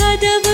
கதவு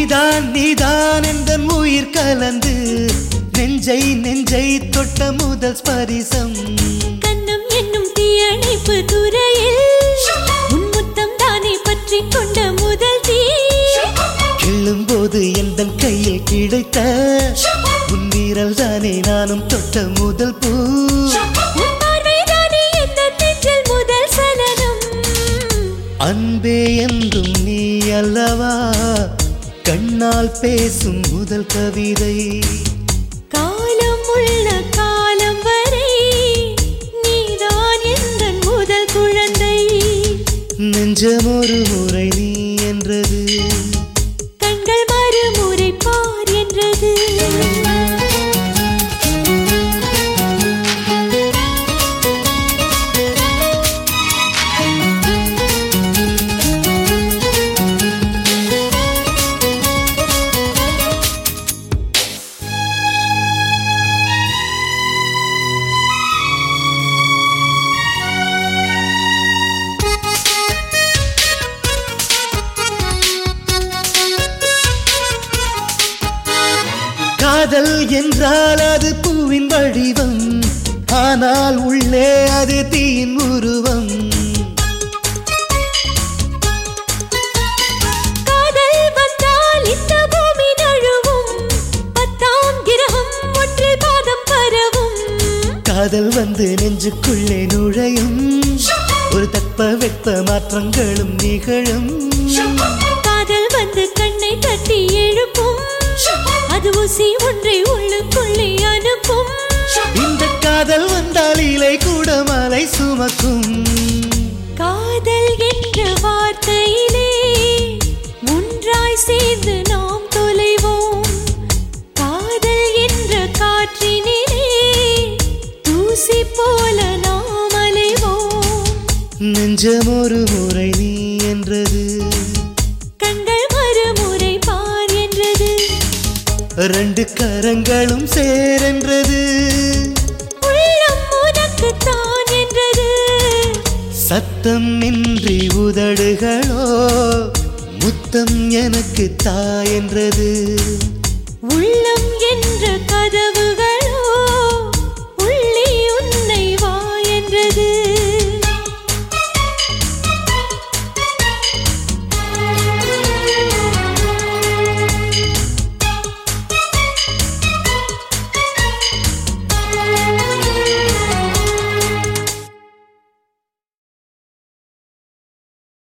நீதான் எந்த உயிர் கலந்து நெஞ்சை நெஞ்சை தொட்ட முதல் ஸ்பரிசம். கண்ணம் என்னும் தீயணைப்பு துறையில் உன் முத்தம் தானே பற்றி கொண்ட முதல் தீ கிள்ளும் போது எந்த கையில் கிடைத்த உன் வீரல் தானே நானும் தொட்ட முதல் பூ. அன்பே என்றும் நீ அல்லவா? கண்ணால் பேசும் முதல் கவிதை. காலம் உள்ள காலம் வரை நீதான் எந்த முதல் குழந்தை. நெஞ்சம் ஒரு முறை நீ என்றது. கண்கள் மறுமுறை என்றால் அது பூவின் வடிவம். ஆனால் உள்ளே அது தீயின் உருவம். காதல் வந்து நெஞ்சுக்குள்ளே நுழையும். ஒரு தட்ப வெப்ப மாற்றங்களும் நிகழும். காதல் வந்து கண்ணை தட்டி எழுப்பும். அது ஊசி காதல் வந்தால் இலை கூட மலை சுமக்கும். காதல் என்ற வார்த்தையிலே ஒன்றாய் சேர்ந்து நாம் தொலைவோம். காதல் என்ற காற்றினிலே தூசி போல நாம் அலைவோம். நெஞ்சம் ஒரு முறை நீ என்றது. ரெண்டு கரங்களும் சேரென்றது ரத்தம் இன்றி உதடுகளோ முத்தம் எனக்கு தா என்றது. உள்ளம் என்ற கதவு